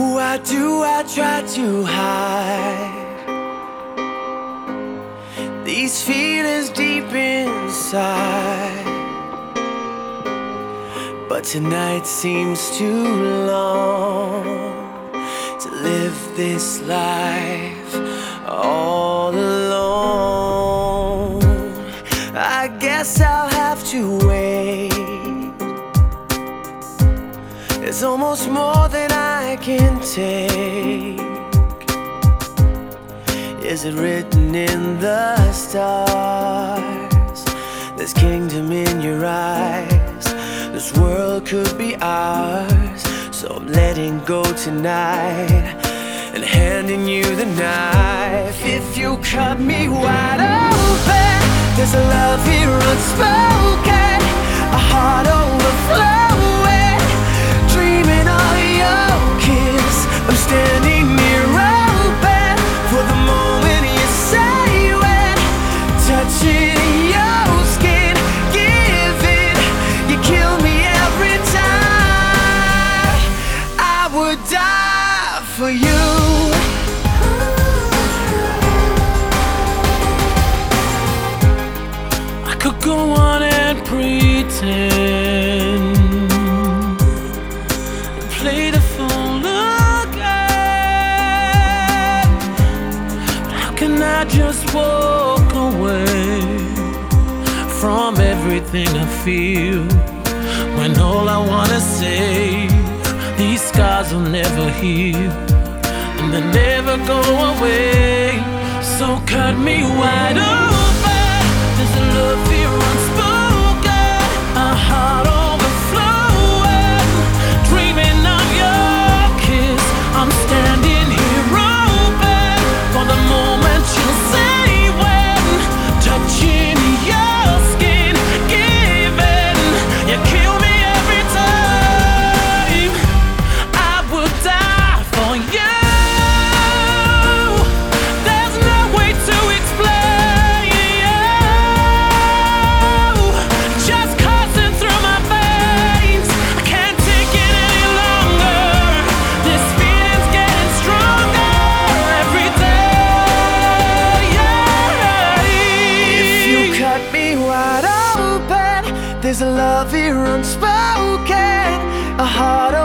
Why do I try to hide these feelings deep inside? But tonight seems too long to live this life all alone. I guess I'll have to wait. It's almost more than I can take. Is it written in the stars? There's kingdom in your eyes. This world could be ours. So I'm letting go tonight and handing you the knife. If you cut me wide open, there's a love here unspoken, a heart overflowing, for you. I could go on and pretend play the fool again. But how can I just walk away from everything I feel when all I wanna say scars will never heal and they never go away. So cut me wide open. set me wide open. There's a love here unspoken, a heart.